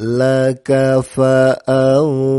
لك فأوفى